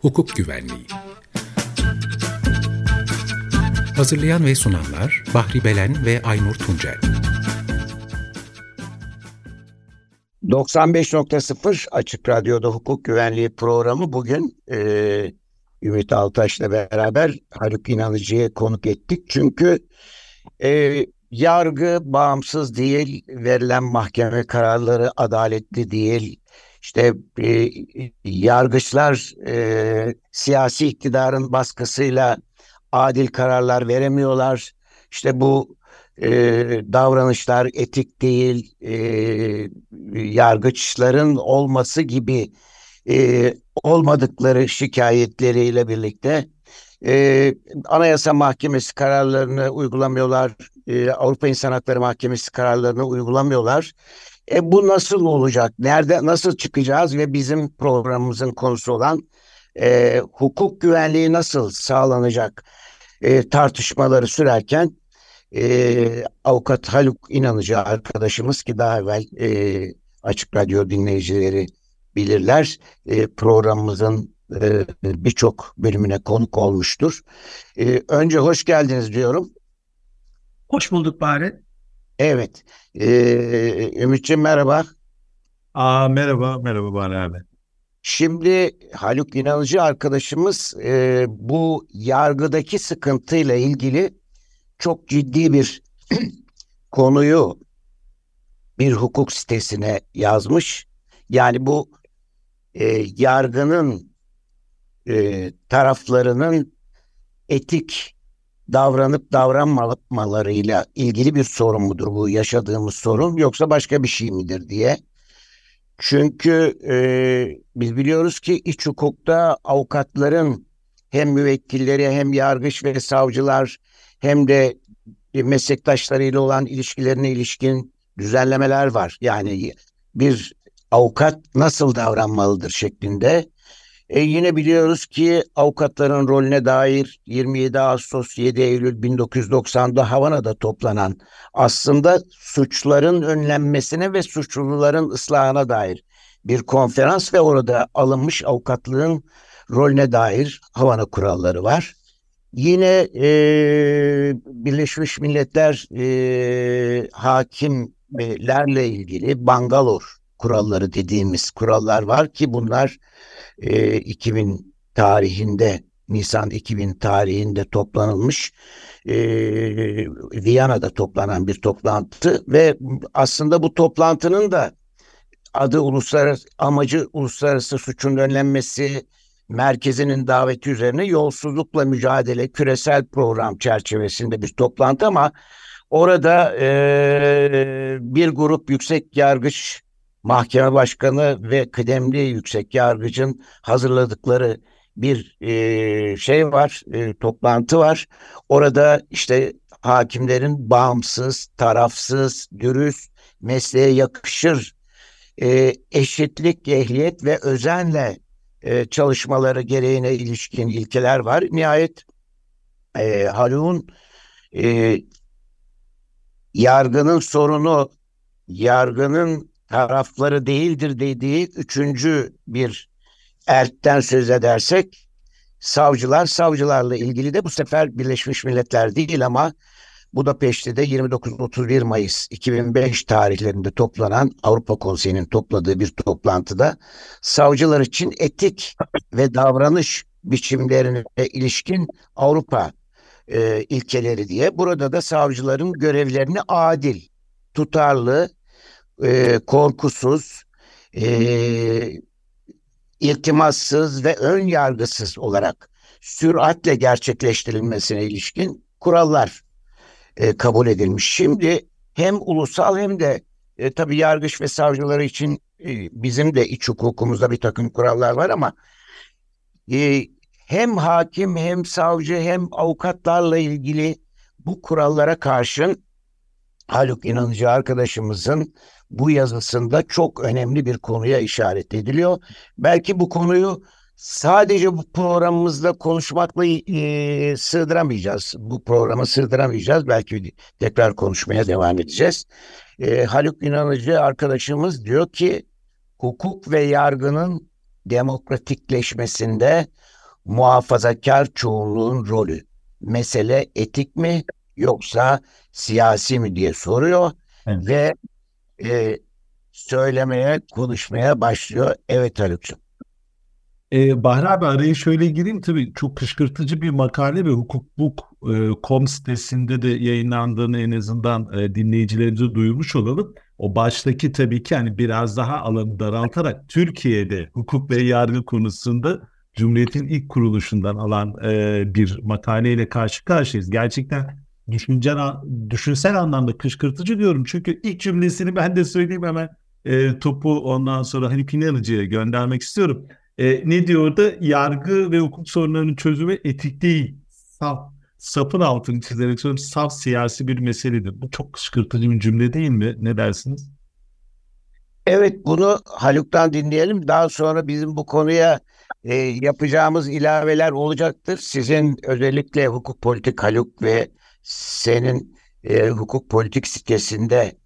Hukuk Güvenliği Hazırlayan ve sunanlar Bahri Belen ve Aynur Tuncel 95.0 Açık Radyo'da hukuk güvenliği programı bugün e, Ümit Altaş'la beraber Haluk İnanıcı'ya konuk ettik. Çünkü e, yargı bağımsız değil, verilen mahkeme kararları adaletli değil. İşte e, yargıçlar e, siyasi iktidarın baskısıyla adil kararlar veremiyorlar. İşte bu e, davranışlar etik değil, e, yargıçların olması gibi e, olmadıkları şikayetleriyle birlikte e, Anayasa Mahkemesi kararlarını uygulamıyorlar, e, Avrupa İnsan Hakları Mahkemesi kararlarını uygulamıyorlar. E, bu nasıl olacak? Nerede, nasıl çıkacağız? Ve bizim programımızın konusu olan e, hukuk güvenliği nasıl sağlanacak e, tartışmaları sürerken e, avukat Haluk İnanıcı arkadaşımız ki daha evvel e, Açık Radyo dinleyicileri bilirler. E, programımızın e, birçok bölümüne konuk olmuştur. E, önce hoş geldiniz diyorum. Hoş bulduk bari. Evet. E, Ümit'ciğim merhaba. Aa, merhaba, merhaba Bari abi. Şimdi Haluk İnanıcı arkadaşımız e, bu yargıdaki sıkıntıyla ilgili çok ciddi bir konuyu bir hukuk sitesine yazmış. Yani bu e, yargının e, taraflarının etik davranıp davranmamalarıyla ilgili bir sorun mudur bu yaşadığımız sorun yoksa başka bir şey midir diye. Çünkü e, biz biliyoruz ki iç hukukta avukatların hem müvekkilleri hem yargıç ve savcılar hem de meslektaşlarıyla olan ilişkilerine ilişkin düzenlemeler var. Yani bir avukat nasıl davranmalıdır şeklinde. E yine biliyoruz ki avukatların rolüne dair 27 Ağustos 7 Eylül 1990'da Havana'da toplanan aslında suçların önlenmesine ve suçluların ıslahına dair bir konferans ve orada alınmış avukatlığın rolüne dair Havana kuralları var. Yine e, Birleşmiş Milletler e, hakimlerle ilgili Bangalore kuralları dediğimiz kurallar var ki bunlar e, 2000 tarihinde Nisan 2000 tarihinde toplanılmış e, Viyana'da toplanan bir toplantı ve aslında bu toplantının da adı uluslararası amacı uluslararası suçun önlenmesi merkezinin daveti üzerine yolsuzlukla mücadele küresel program çerçevesinde bir toplantı ama orada e, bir grup yüksek yargıç mahkeme başkanı ve kıdemli yüksek yargıcın hazırladıkları bir e, şey var, e, toplantı var. Orada işte hakimlerin bağımsız, tarafsız, dürüst, mesleğe yakışır e, eşitlik, ehliyet ve özenle e, çalışmaları gereğine ilişkin ilkeler var. Nihayet e, Haluk'un e, yargının sorunu yargının tarafları değildir dediği üçüncü bir erkten söz edersek savcılar savcılarla ilgili de bu sefer Birleşmiş Milletler değil ama Budapeşte'de 29-31 Mayıs 2005 tarihlerinde toplanan Avrupa Konseyi'nin topladığı bir toplantıda savcılar için etik ve davranış biçimlerine ilişkin Avrupa e, ilkeleri diye. Burada da savcıların görevlerini adil, tutarlı, e, korkusuz, e, iltimassız ve ön yargısız olarak süratle gerçekleştirilmesine ilişkin kurallar e, kabul edilmiş. Şimdi hem ulusal hem de e, tabii yargıç ve savcıları için e, bizim de iç hukukumuzda bir takım kurallar var ama e, hem hakim hem savcı hem avukatlarla ilgili bu kurallara karşın Haluk İnanıcı arkadaşımızın bu yazısında çok önemli bir konuya işaret ediliyor. Belki bu konuyu sadece bu programımızda konuşmakla e, sığdıramayacağız. Bu programı sığdıramayacağız. Belki tekrar konuşmaya devam edeceğiz. E, Haluk İnanıcı arkadaşımız diyor ki hukuk ve yargının demokratikleşmesinde muhafazakar çoğunluğun rolü. Mesele etik mi yoksa siyasi mi diye soruyor evet. ve e, söylemeye, konuşmaya başlıyor. Evet Haluk'cum. Ee, Bahri abi araya şöyle gireyim tabii çok kışkırtıcı bir makale ve hukukbuk.com e, sitesinde de yayınlandığını en azından e, dinleyicilerimize duyurmuş olalım. O baştaki tabii ki hani biraz daha alanı daraltarak Türkiye'de hukuk ve yargı konusunda Cumhuriyet'in ilk kuruluşundan alan e, bir makaleyle karşı karşıyayız. Gerçekten düşüncen, düşünsel anlamda kışkırtıcı diyorum. Çünkü ilk cümlesini ben de söyleyeyim hemen e, topu ondan sonra hani Pinarıcı'ya göndermek istiyorum. E, ne diyor da yargı ve hukuk sorunlarının çözümü etik değil. Saf, sapın altını çizerek söylüyorum saf siyasi bir meseledir. Bu çok kışkırtıcı bir cümle değil mi? Ne dersiniz? Evet bunu Haluk'tan dinleyelim. Daha sonra bizim bu konuya e, yapacağımız ilaveler olacaktır. Sizin özellikle hukuk politik Haluk ve senin e, hukuk politik sitesinde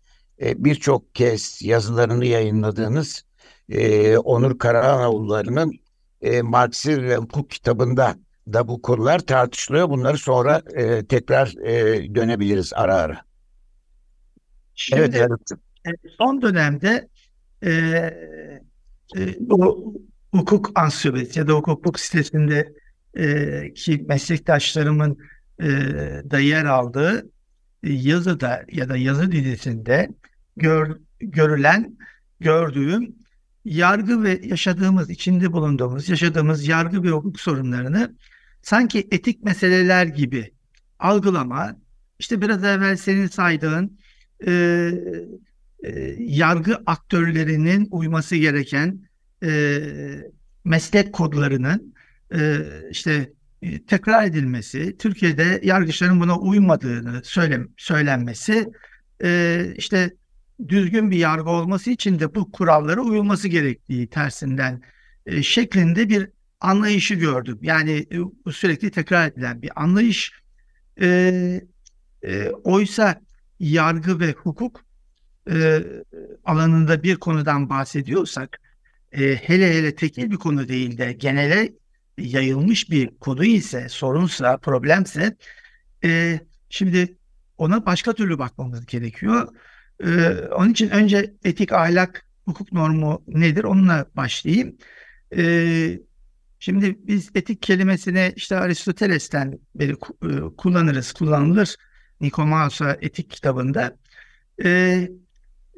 e, birçok kez yazılarını yayınladığınız e, Onur Karaanoğulları'nın e, Marksizm ve hukuk kitabında da bu konular tartışılıyor. Bunları sonra e, tekrar e, dönebiliriz ara ara. Şimdi, evet, evet. Son dönemde e, e, bu hukuk ansiyomet ya da hukuk sitesinde e, ki meslektaşlarımın e, da yer aldığı yazıda ya da yazı dizisinde gör, görülen, gördüğüm yargı ve yaşadığımız, içinde bulunduğumuz, yaşadığımız yargı ve hukuk sorunlarını sanki etik meseleler gibi algılama, işte biraz evvel senin saydığın e, e, yargı aktörlerinin uyması gereken e, meslek kodlarının e, işte e, tekrar edilmesi, Türkiye'de yargıçların buna uymadığını söyle, söylenmesi, e, işte düzgün bir yargı olması için de bu kurallara uyulması gerektiği tersinden e, şeklinde bir anlayışı gördüm. Yani e, sürekli tekrar edilen bir anlayış. E, e, oysa yargı ve hukuk e, alanında bir konudan bahsediyorsak e, hele hele tekil bir konu değil de genele yayılmış bir konu ise, sorunsa, problemse e, şimdi ona başka türlü bakmamız gerekiyor. E, onun için önce etik, ahlak, hukuk normu nedir onunla başlayayım. E, şimdi biz etik kelimesini işte Aristoteles'ten beri e, kullanırız, kullanılır. Nikomaos'a etik kitabında. E,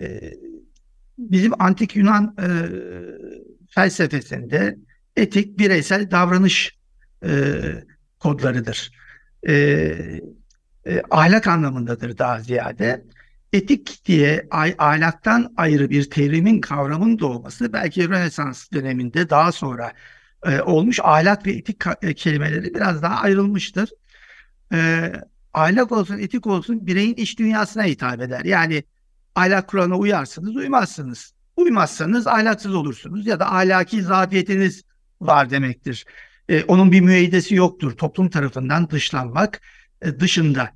e, bizim antik Yunan e, felsefesinde etik bireysel davranış e, kodlarıdır. E, e, ahlak anlamındadır daha ziyade. Etik diye ahlaktan ayrı bir terimin kavramın doğması belki Rönesans döneminde daha sonra e, olmuş ahlak ve etik e, kelimeleri biraz daha ayrılmıştır. E, ahlak olsun etik olsun bireyin iç dünyasına hitap eder. Yani ahlak kuralına uyarsınız uymazsınız. Uymazsanız ahlaksız olursunuz ya da ahlaki zafiyetiniz var demektir. E, onun bir müeyyidesi yoktur. Toplum tarafından dışlanmak e, dışında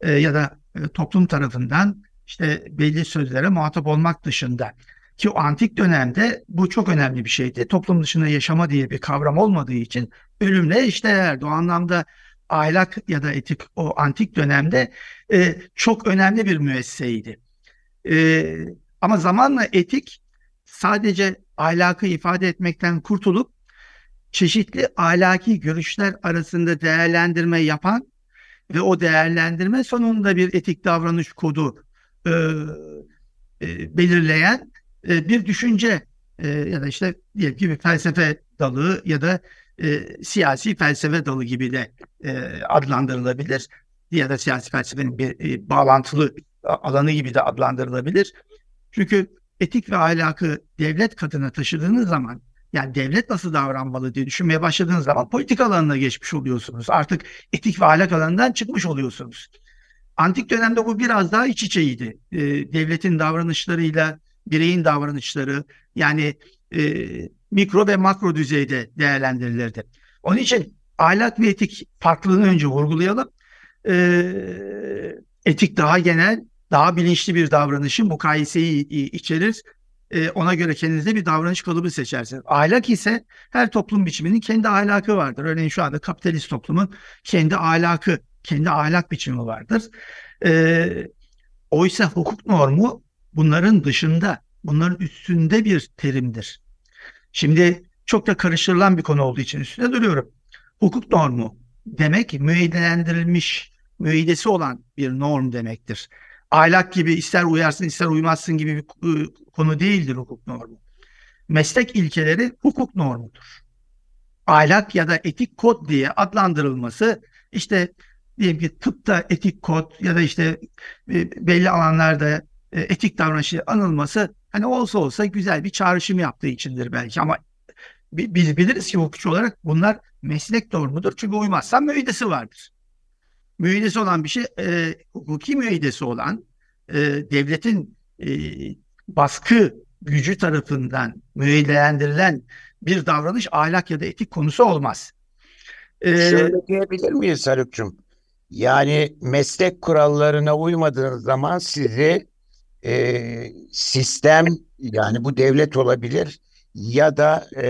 e, ya da e, toplum tarafından işte belli sözlere muhatap olmak dışında. Ki o antik dönemde bu çok önemli bir şeydi. Toplum dışında yaşama diye bir kavram olmadığı için ölümle işlerdi. O anlamda ahlak ya da etik o antik dönemde e, çok önemli bir müesseseydi. E, ama zamanla etik sadece ahlakı ifade etmekten kurtulup çeşitli ahlaki görüşler arasında değerlendirme yapan ve o değerlendirme sonunda bir etik davranış kodu e, e, belirleyen e, bir düşünce e, ya da işte diyelim ki bir felsefe dalı ya da e, siyasi felsefe dalı gibi de e, adlandırılabilir ya da siyasi felsefenin bir e, bağlantılı alanı gibi de adlandırılabilir. Çünkü etik ve ahlakı devlet katına taşıdığınız zaman yani devlet nasıl davranmalı diye düşünmeye başladığınız zaman politik alanına geçmiş oluyorsunuz. Artık etik ve ahlak alanından çıkmış oluyorsunuz. Antik dönemde bu biraz daha iç içeydi. E, devletin davranışlarıyla bireyin davranışları yani e, mikro ve makro düzeyde değerlendirilirdi. Onun için ahlak ve etik farklılığını önce vurgulayalım. Ee, etik daha genel, daha bilinçli bir davranışı mukayeseyi içerir. Ee, ona göre kendinize bir davranış kalıbı seçersiniz. Ahlak ise her toplum biçiminin kendi ahlakı vardır. Örneğin şu anda kapitalist toplumun kendi ahlakı, kendi ahlak biçimi vardır. Ee, oysa hukuk normu bunların dışında, bunların üstünde bir terimdir. Şimdi çok da karıştırılan bir konu olduğu için üstüne duruyorum. Hukuk normu demek müeyyidelendirilmiş, müeyyidesi olan bir norm demektir. Ahlak gibi ister uyarsın ister uymazsın gibi bir ıı, konu değildir hukuk normu. Meslek ilkeleri hukuk normudur. Ahlak ya da etik kod diye adlandırılması işte diyelim ki tıpta etik kod ya da işte e, belli alanlarda e, etik davranışı anılması hani olsa olsa güzel bir çağrışım yaptığı içindir belki ama biz biliriz ki hukukçu olarak bunlar meslek normudur. Çünkü uymazsan müeydesi vardır. Müeydesi olan bir şey, e, hukuki müeydesi olan e, devletin e, baskı gücü tarafından müeydelendirilen bir davranış ahlak ya da etik konusu olmaz. Ee, Şöyle diyebilir miyiz Haluk'cum? Yani meslek kurallarına uymadığınız zaman sizi e, sistem yani bu devlet olabilir ya da e,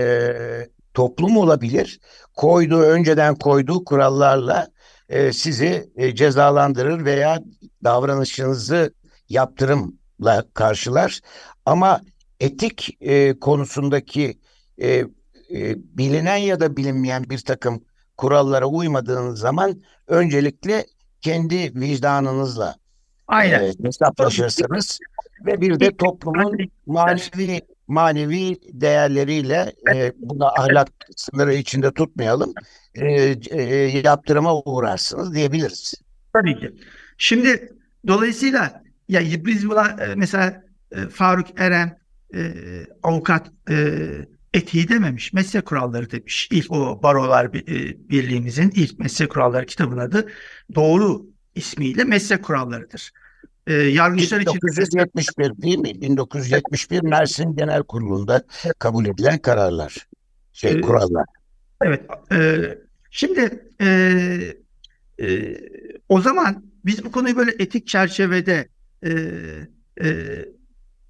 toplum olabilir. Koyduğu önceden koyduğu kurallarla e, sizi e, cezalandırır veya davranışınızı yaptırımla karşılar. Ama etik e, konusundaki e, e, bilinen ya da bilinmeyen bir takım kurallara uymadığınız zaman öncelikle kendi vicdanınızla Aynen. E, hesaplaşırsınız ve bir de toplumun manevi manevi değerleriyle e, buna ahlak sınırı içinde tutmayalım e, e, yaptırıma uğrarsınız diyebiliriz. Tabii ki. Şimdi dolayısıyla ya biz buna e, mesela e, Faruk Eren e, avukat e, etiği dememiş. Meslek kuralları demiş. İlk o barolar e, birliğimizin ilk meslek kuralları kitabının adı doğru ismiyle meslek kurallarıdır. E, yargıçlar 1971 için... değil mi? 1971 Mersin Genel Kurulu'nda kabul edilen kararlar. Şey e, kurallar. Evet. E, şimdi e, e, o zaman biz bu konuyu böyle etik çerçevede e, e,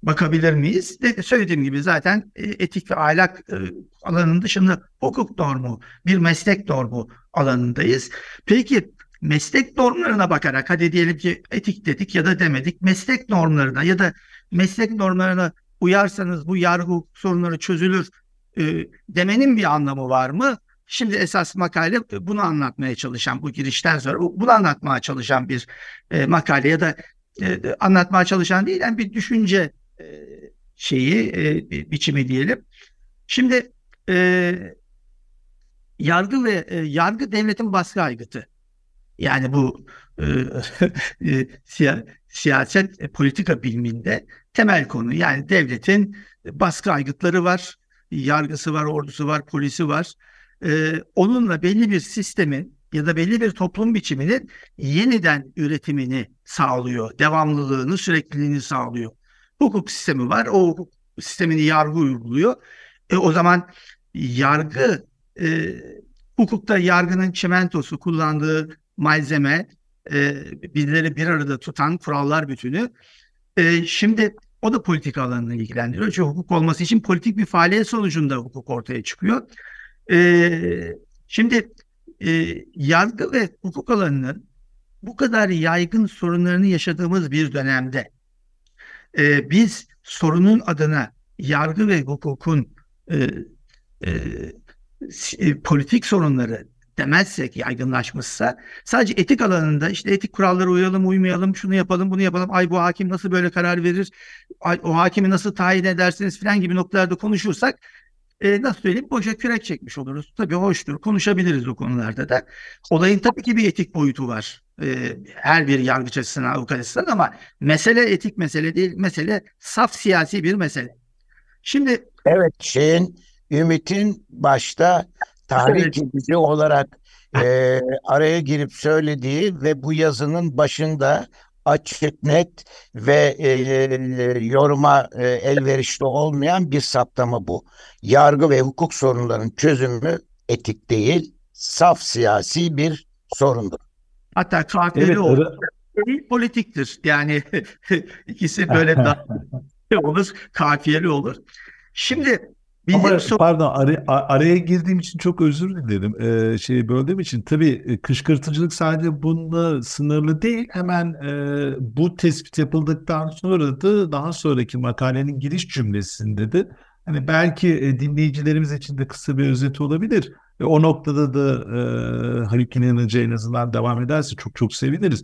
bakabilir miyiz? De, söylediğim gibi zaten e, etik ve ahlak e, alanının dışında hukuk normu, bir meslek normu alanındayız. Peki meslek normlarına bakarak hadi diyelim ki etik dedik ya da demedik meslek normlarına ya da meslek normlarına uyarsanız bu yargı sorunları çözülür e, demenin bir anlamı var mı? Şimdi esas makale bunu anlatmaya çalışan bu girişten sonra bunu anlatmaya çalışan bir e, makale ya da e, anlatmaya çalışan değil yani bir düşünce e, şeyi e, biçimi diyelim. Şimdi e, yargı ve e, yargı devletin baskı aygıtı. Yani bu e, e, siya, siyaset e, politika biliminde temel konu. Yani devletin baskı aygıtları var, yargısı var, ordusu var, polisi var. E, onunla belli bir sistemin ya da belli bir toplum biçiminin yeniden üretimini sağlıyor, devamlılığını, sürekliliğini sağlıyor. Hukuk sistemi var, o hukuk sistemini yargı uyguluyor. E, o zaman yargı e, hukukta yargının çimentosu kullandığı malzeme, e, bizleri bir arada tutan kurallar bütünü. E, şimdi o da politik alanını ilgilendiriyor. Çünkü hukuk olması için politik bir faaliyet sonucunda hukuk ortaya çıkıyor. E, şimdi e, yargı ve hukuk alanının bu kadar yaygın sorunlarını yaşadığımız bir dönemde e, biz sorunun adına yargı ve hukukun e, e, politik sorunları demezsek yaygınlaşmışsa sadece etik alanında işte etik kurallara uyalım uymayalım şunu yapalım bunu yapalım ay bu hakim nasıl böyle karar verir ay, o hakimi nasıl tayin edersiniz filan gibi noktalarda konuşursak e, nasıl söyleyeyim boşa kürek çekmiş oluruz. Tabii hoştur konuşabiliriz o konularda da. Olayın tabii ki bir etik boyutu var. E, her bir yargıç açısından avukat açısından ama mesele etik mesele değil mesele saf siyasi bir mesele. Şimdi Evet şeyin Ümit'in başta tarih edici olarak e, araya girip söylediği ve bu yazının başında açık, net ve e, e, yoruma e, elverişli olmayan bir saptama bu. Yargı ve hukuk sorunlarının çözümü etik değil, saf siyasi bir sorundur. Hatta kafiyeli evet, olur. Evet. Politiktir. Yani ikisi böyle daha olur, kafiyeli olur. Şimdi Bizim Ama so- pardon ar- araya girdiğim için çok özür dilerim. Ee, şey böldüğüm için tabii e, kışkırtıcılık sadece bununla sınırlı değil. Hemen e, bu tespit yapıldıktan sonra da daha sonraki makalenin giriş cümlesinde de hani belki e, dinleyicilerimiz için de kısa bir özet olabilir. Ve o noktada da e, Haluk İnanıcı en azından devam ederse çok çok seviniriz.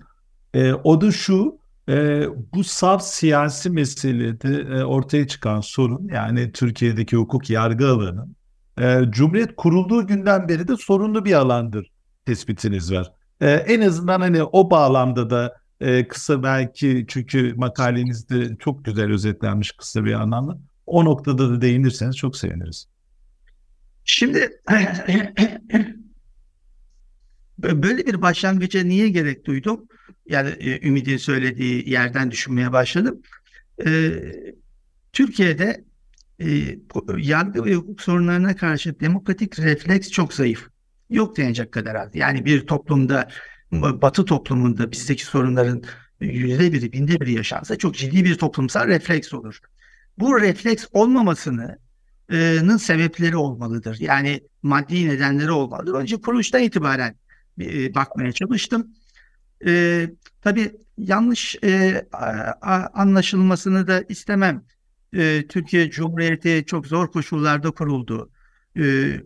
E, o da şu e, bu saf siyasi meselede e, ortaya çıkan sorun yani Türkiye'deki hukuk yargı alanı e, Cumhuriyet kurulduğu günden beri de sorunlu bir alandır tespitiniz var. E, en azından hani o bağlamda da e, kısa belki çünkü makalenizde çok güzel özetlenmiş kısa bir anlamda. O noktada da değinirseniz çok seviniriz. Şimdi böyle bir başlangıca niye gerek duydum? Yani e, Ümit'in söylediği yerden düşünmeye başladım. E, Türkiye'de e, yargı ve hukuk sorunlarına karşı demokratik refleks çok zayıf. Yok denecek kadar az. Yani bir toplumda, batı toplumunda bizdeki sorunların yüzde biri, binde biri yaşansa çok ciddi bir toplumsal refleks olur. Bu refleks olmamasının sebepleri olmalıdır. Yani maddi nedenleri olmalıdır. Önce kuruluştan itibaren bakmaya çalıştım. E, tabii yanlış e, anlaşılmasını da istemem. E, Türkiye Cumhuriyeti çok zor koşullarda kuruldu. E,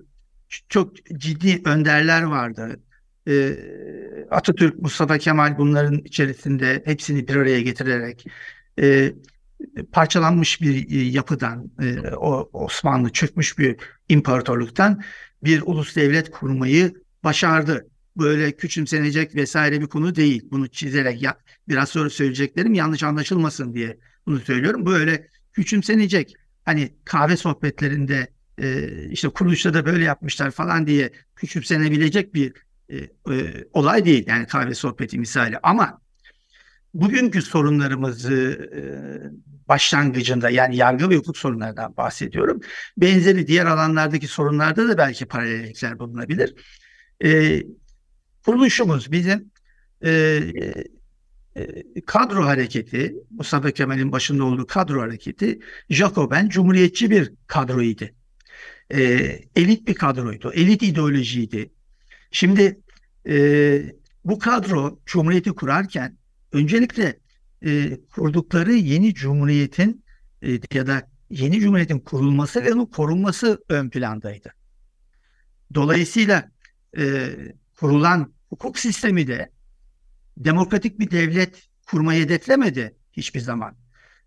çok ciddi önderler vardı. E, Atatürk, Mustafa Kemal bunların içerisinde hepsini bir araya getirerek e, parçalanmış bir yapıdan, e, o Osmanlı çökmüş bir imparatorluktan bir ulus devlet kurmayı başardı böyle küçümsenecek vesaire bir konu değil. Bunu çizerek ya, biraz sonra söyleyeceklerim yanlış anlaşılmasın diye bunu söylüyorum. Böyle küçümsenecek hani kahve sohbetlerinde e, işte kuruluşta da böyle yapmışlar falan diye küçümsenebilecek bir e, e, olay değil. Yani kahve sohbeti misali ama bugünkü sorunlarımızı e, başlangıcında yani yargı ve hukuk sorunlarından bahsediyorum. Benzeri diğer alanlardaki sorunlarda da belki paralellikler bulunabilir. E, kuruluşumuz bizim e, e, kadro hareketi, Mustafa Kemal'in başında olduğu kadro hareketi Jacoben cumhuriyetçi bir kadroydu. E, elit bir kadroydu, elit ideolojiydi. Şimdi e, bu kadro cumhuriyeti kurarken öncelikle e, kurdukları yeni cumhuriyetin e, ya da yeni cumhuriyetin kurulması ve onun korunması ön plandaydı. Dolayısıyla e, kurulan hukuk sistemi de demokratik bir devlet kurmayı hedeflemedi hiçbir zaman.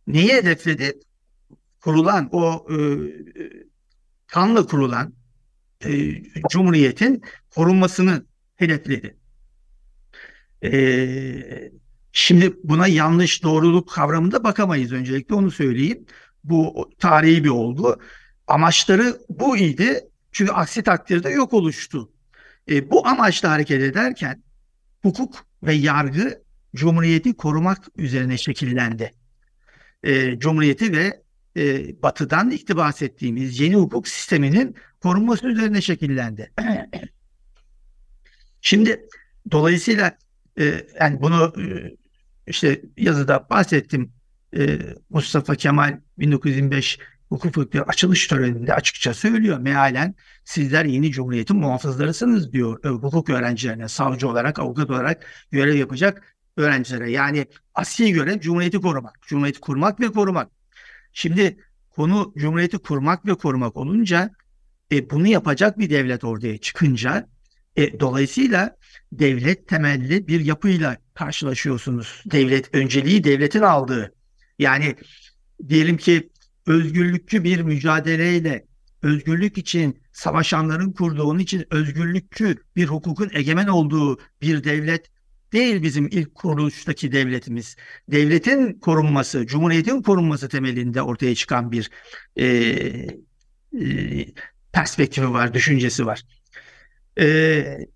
Neyi hedefledi? Kurulan o e, kanla kurulan e, cumhuriyetin korunmasını hedefledi. E, şimdi buna yanlış doğruluk kavramında bakamayız öncelikle onu söyleyeyim. Bu tarihi bir olgu. Amaçları bu idi. Çünkü aksi takdirde yok oluştu e, bu amaçla hareket ederken hukuk ve yargı Cumhuriyeti korumak üzerine şekillendi. E, Cumhuriyeti ve e, batıdan iktibas ettiğimiz yeni hukuk sisteminin korunması üzerine şekillendi. Şimdi dolayısıyla e, yani bunu e, işte yazıda bahsettim. E, Mustafa Kemal 1925 hukuk fakültesi açılış töreninde açıkça söylüyor. Mealen sizler yeni cumhuriyetin muhafızlarısınız diyor hukuk öğrencilerine savcı olarak, avukat olarak görev yapacak öğrencilere. Yani asli görev cumhuriyeti korumak. Cumhuriyeti kurmak ve korumak. Şimdi konu cumhuriyeti kurmak ve korumak olunca e, bunu yapacak bir devlet ortaya çıkınca e, dolayısıyla devlet temelli bir yapıyla karşılaşıyorsunuz. Devlet önceliği devletin aldığı. Yani diyelim ki özgürlükçü bir mücadeleyle özgürlük için savaşanların kurduğu, onun için özgürlükçü bir hukukun egemen olduğu bir devlet değil bizim ilk kuruluştaki devletimiz. Devletin korunması, cumhuriyetin korunması temelinde ortaya çıkan bir e, e, perspektifi var, düşüncesi var. E,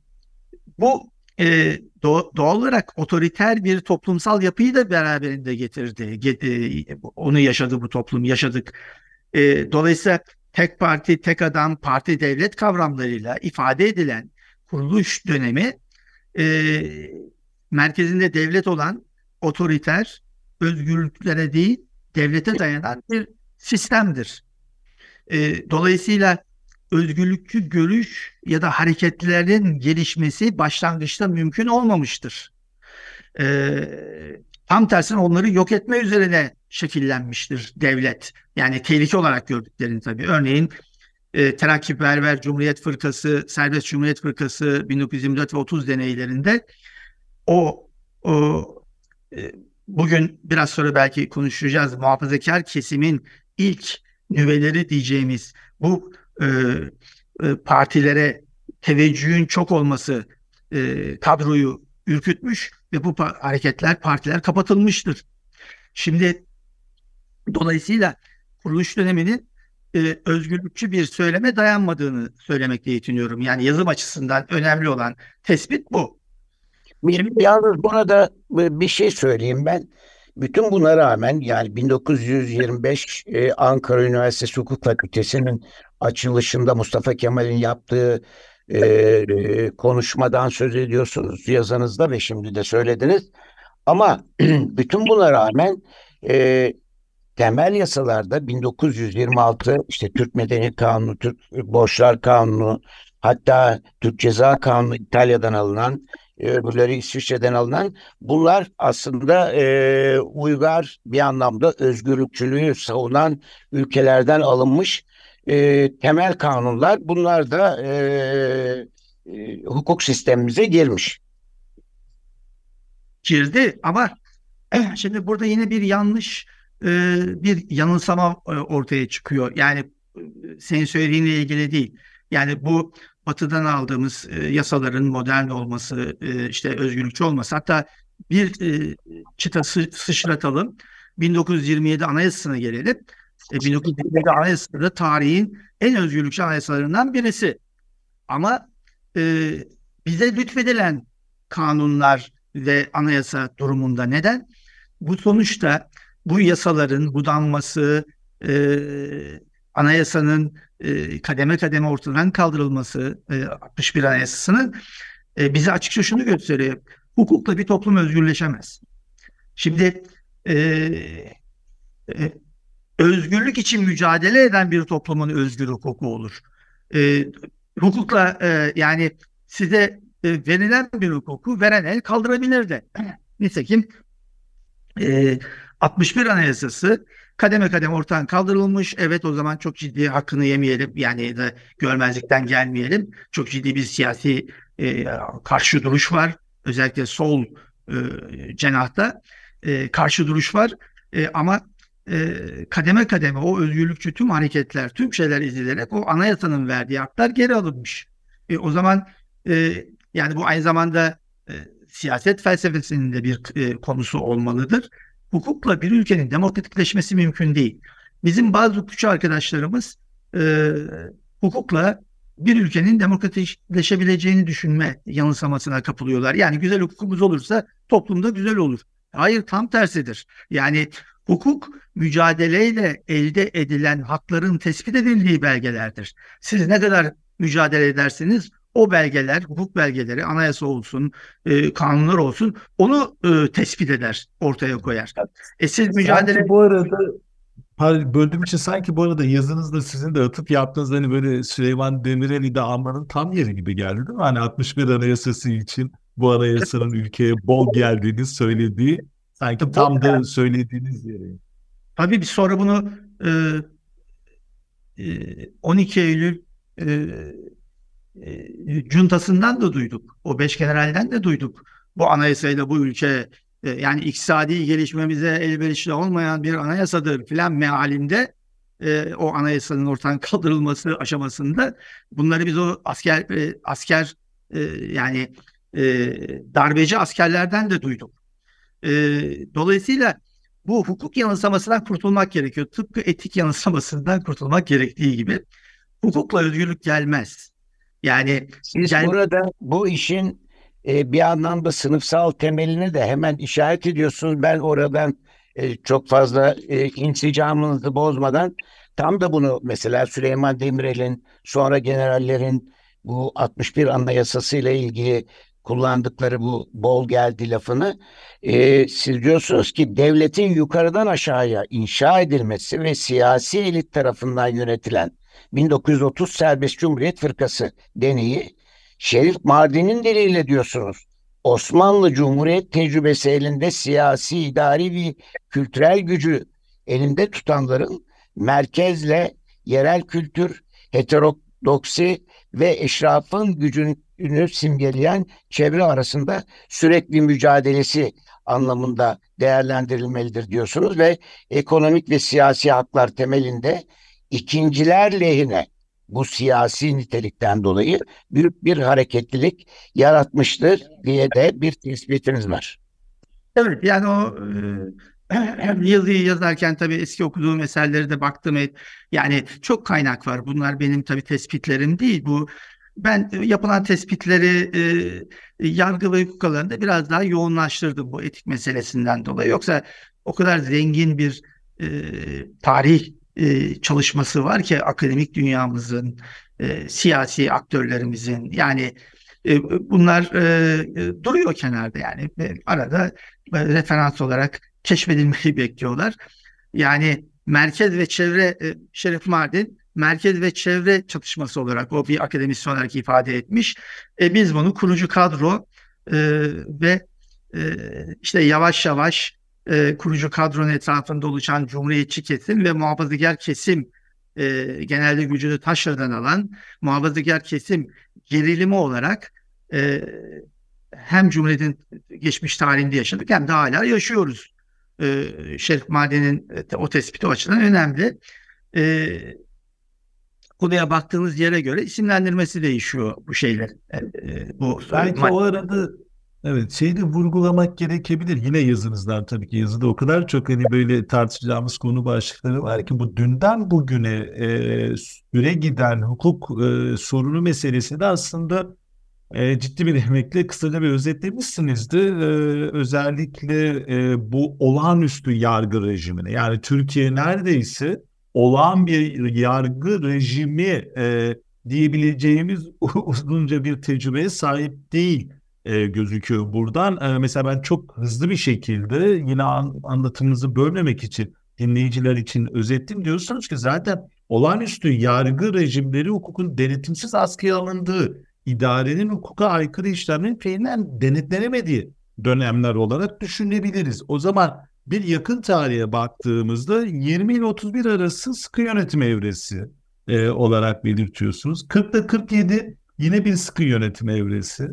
bu e, doğal olarak otoriter bir toplumsal yapıyı da beraberinde getirdi. E, onu yaşadı bu toplum, yaşadık. E, dolayısıyla tek parti, tek adam, parti devlet kavramlarıyla ifade edilen kuruluş dönemi e, merkezinde devlet olan otoriter, özgürlüklere değil devlete dayanan bir sistemdir. E, dolayısıyla özgürlükçü görüş ya da hareketlerin gelişmesi başlangıçta mümkün olmamıştır. E, tam tersine onları yok etme üzerine şekillenmiştir devlet. Yani tehlike olarak gördüklerini tabii. Örneğin e, Terakkiperver Cumhuriyet Fırkası, Serbest Cumhuriyet Fırkası 1924 ve 30 deneylerinde o, o e, bugün biraz sonra belki konuşacağız muhafazakar kesimin ilk nüveleri diyeceğimiz bu e, e, partilere teveccühün çok olması e, kadroyu ürkütmüş ve bu hareketler partiler kapatılmıştır. Şimdi dolayısıyla kuruluş döneminin e, özgürlükçü bir söyleme dayanmadığını söylemekle yetiniyorum. Yani yazım açısından önemli olan tespit bu. Yalnız burada bir şey söyleyeyim ben. Bütün buna rağmen yani 1925 e, Ankara Üniversitesi Hukuk Fakültesi'nin açılışında Mustafa Kemal'in yaptığı e, e, konuşmadan söz ediyorsunuz yazınızda ve şimdi de söylediniz. Ama bütün buna rağmen e, temel yasalarda 1926 işte Türk Medeni Kanunu, Türk Borçlar Kanunu, hatta Türk Ceza Kanunu İtalya'dan alınan öbürleri İsviçre'den alınan bunlar aslında e, uygar bir anlamda özgürlükçülüğü savunan ülkelerden alınmış e, temel kanunlar. Bunlar da e, e, hukuk sistemimize girmiş. Girdi ama eh, şimdi burada yine bir yanlış e, bir yanılsama e, ortaya çıkıyor. Yani e, senin söylediğinle ilgili değil. Yani bu batıdan aldığımız e, yasaların modern olması, e, işte özgürlükçü olması. Hatta bir e, çıta sı sıçratalım. 1927 Anayasası'na gelelim. E, 1927 Anayasası tarihin en özgürlükçü anayasalarından birisi. Ama e, bize lütfedilen kanunlar ve anayasa durumunda neden? Bu sonuçta bu yasaların budanması, e, anayasanın e, kademe kademe ortadan kaldırılması e, 61 Anayasası'nın e, bize açıkça şunu gösteriyor. Hukukla bir toplum özgürleşemez. Şimdi e, e, özgürlük için mücadele eden bir toplumun özgür hukuku olur. E, hukukla e, yani size e, verilen bir hukuku veren el kaldırabilir de. Nitekim e, 61 Anayasası kademe kademe ortadan kaldırılmış. Evet o zaman çok ciddi hakkını yemeyelim yani da görmezlikten gelmeyelim. Çok ciddi bir siyasi e, karşı duruş var. Özellikle sol e, cenahta e, karşı duruş var. E, ama e, kademe kademe o özgürlükçü tüm hareketler, tüm şeyler izlenerek o anayasanın verdiği haklar geri alınmış. E, o zaman e, yani bu aynı zamanda e, siyaset felsefesinin de bir e, konusu olmalıdır hukukla bir ülkenin demokratikleşmesi mümkün değil. Bizim bazı hukukçu arkadaşlarımız e, hukukla bir ülkenin demokratikleşebileceğini düşünme yanılsamasına kapılıyorlar. Yani güzel hukukumuz olursa toplumda güzel olur. Hayır tam tersidir. Yani hukuk mücadeleyle elde edilen hakların tespit edildiği belgelerdir. Siz ne kadar mücadele ederseniz o belgeler, hukuk belgeleri, anayasa olsun, e, kanunlar olsun onu e, tespit eder, ortaya koyar. E siz mücadele... Sanki bu arada böldüğüm için sanki bu arada yazınızda sizin de atıp yaptığınız hani böyle Süleyman Demirel'i de almanın tam yeri gibi geldi değil mi? Hani 61 Anayasası için bu anayasanın ülkeye bol geldiğini söylediği sanki tam da söylediğiniz yeri. Tabii bir sonra bunu e, 12 Eylül e, e, cuntasından da duyduk. O beş generalden de duyduk. Bu anayasayla bu ülke e, yani iktisadi gelişmemize elverişli olmayan bir anayasadır filan mealinde e, o anayasanın ortadan kaldırılması aşamasında bunları biz o asker e, asker e, yani e, darbeci askerlerden de duyduk. E, dolayısıyla bu hukuk yanılsamasından kurtulmak gerekiyor. Tıpkı etik yanılsamasından kurtulmak gerektiği gibi hukukla özgürlük gelmez. Yani siz gel... burada bu işin e, bir anlamda sınıfsal temelini de hemen işaret ediyorsunuz. Ben oradan e, çok fazla e, insicamınızı bozmadan tam da bunu mesela Süleyman Demirel'in sonra generallerin bu 61 Anayasası ile ilgili kullandıkları bu bol geldi lafını e, siz diyorsunuz ki devletin yukarıdan aşağıya inşa edilmesi ve siyasi elit tarafından yönetilen 1930 Serbest Cumhuriyet Fırkası deneyi Şerif Mardin'in diliyle diyorsunuz. Osmanlı Cumhuriyet tecrübesi elinde siyasi, idari ve kültürel gücü elinde tutanların merkezle yerel kültür, heterodoksi ve eşrafın gücünü simgeleyen çevre arasında sürekli mücadelesi anlamında değerlendirilmelidir diyorsunuz ve ekonomik ve siyasi haklar temelinde ikinciler lehine bu siyasi nitelikten dolayı büyük bir hareketlilik yaratmıştır diye de bir tespitiniz var. Evet yani o e, yazıyı yazarken tabii eski okuduğum eserleri de baktım. Yani çok kaynak var. Bunlar benim tabii tespitlerim değil. Bu ben yapılan tespitleri e, yargı ve hukuk alanında biraz daha yoğunlaştırdım bu etik meselesinden dolayı. Yoksa o kadar zengin bir e, tarih e, çalışması var ki akademik dünyamızın, e, siyasi aktörlerimizin yani e, bunlar e, e duruyor kenarda yani e, arada e, referans olarak keşfedilmeyi bekliyorlar. Yani merkez ve çevre e, Şerif Mardin merkez ve çevre çatışması olarak o bir akademisyen olarak ifade etmiş. E, biz bunu kurucu kadro e, ve e, işte yavaş yavaş e, kurucu kadronun etrafında oluşan cumhuriyetçi kesim ve muhafazakar kesim e, genelde gücünü taşradan alan muhafazakar kesim gerilimi olarak e, hem Cumhuriyet'in geçmiş tarihinde yaşadık hem de hala yaşıyoruz. E, Şerif Maden'in e, o tespiti o açıdan önemli. E, konuya baktığınız yere göre isimlendirmesi değişiyor bu şeyler. E, e bu Belki o arada Evet, şeyi de vurgulamak gerekebilir. Yine yazınızdan tabii ki yazıda o kadar çok hani böyle tartışacağımız konu başlıkları var ki bu dünden bugüne e, süre giden hukuk e, sorunu meselesi de aslında e, ciddi bir emekle kısaca bir özetlemişsinizdi. E, özellikle e, bu olağanüstü yargı rejimine yani Türkiye neredeyse olağan bir yargı rejimi e, diyebileceğimiz uzunca bir tecrübeye sahip değil e, gözüküyor buradan. E, mesela ben çok hızlı bir şekilde yine an, anlatımınızı bölmemek için dinleyiciler için özettim diyorsunuz ki zaten olağanüstü yargı rejimleri hukukun denetimsiz askıya alındığı, idarenin hukuka aykırı işlemlerin fiilen denetlenemediği dönemler olarak düşünebiliriz. O zaman bir yakın tarihe baktığımızda 20 ile 31 arası sıkı yönetim evresi e, olarak belirtiyorsunuz. 40 ile 47 yine bir sıkı yönetim evresi.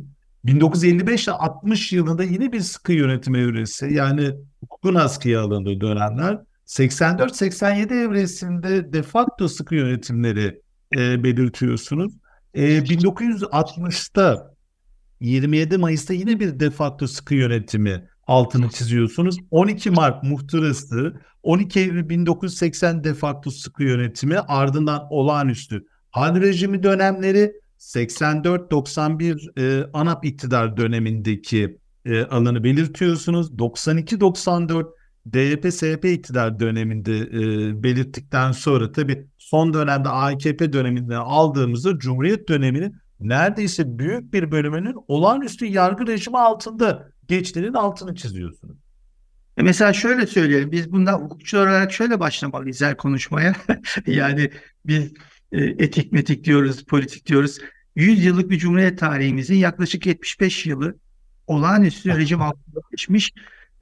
1955 ile 60 yılında yine bir sıkı yönetim evresi yani hukukun askıya alındığı dönemler 84-87 evresinde de facto sıkı yönetimleri e, belirtiyorsunuz. E, 1960'ta 27 Mayıs'ta yine bir de facto sıkı yönetimi altını çiziyorsunuz. 12 Mart muhtırası, 12 Eylül 1980 de facto sıkı yönetimi ardından olağanüstü hal rejimi dönemleri 84-91 e, ANAP iktidar dönemindeki e, alanı belirtiyorsunuz. 92-94 DYP-SP iktidar döneminde e, belirttikten sonra tabii son dönemde AKP döneminde aldığımızda Cumhuriyet döneminin neredeyse büyük bir bölümünün olağanüstü yargı rejimi altında geçtiğinin altını çiziyorsunuz. E, mesela şöyle söyleyelim, biz bundan hukukçular olarak şöyle başlamalıyız her konuşmaya. yani biz e, etik metik diyoruz, politik diyoruz. 100 yıllık bir cumhuriyet tarihimizin yaklaşık 75 yılı olağanüstü rejim altında geçmiş.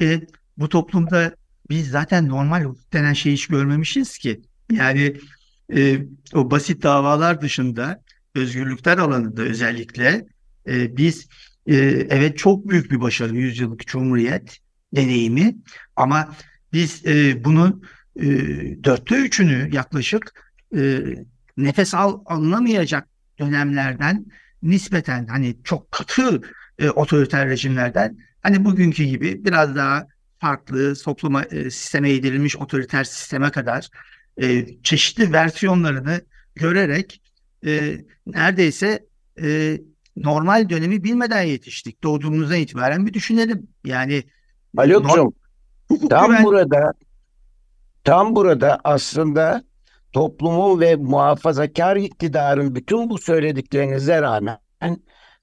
E, bu toplumda biz zaten normal hukuk denen şeyi hiç görmemişiz ki. Yani e, o basit davalar dışında özgürlükler alanında özellikle e, biz e, evet çok büyük bir başarı 100 yıllık cumhuriyet deneyimi. Ama biz e, bunun e, dörtte üçünü yaklaşık e, nefes al alınamayacak dönemlerden nispeten hani çok katı e, otoriter rejimlerden hani bugünkü gibi biraz daha farklı topluma e, sisteme yedirilmiş otoriter sisteme kadar e, çeşitli versiyonlarını görerek e, neredeyse e, normal dönemi bilmeden yetiştik. Doğduğumuzdan itibaren bir düşünelim. Yani Haluk'cum tam güven- burada tam burada aslında toplumun ve muhafazakar iktidarın bütün bu söylediklerinize rağmen